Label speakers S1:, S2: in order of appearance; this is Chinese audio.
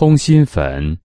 S1: 通心粉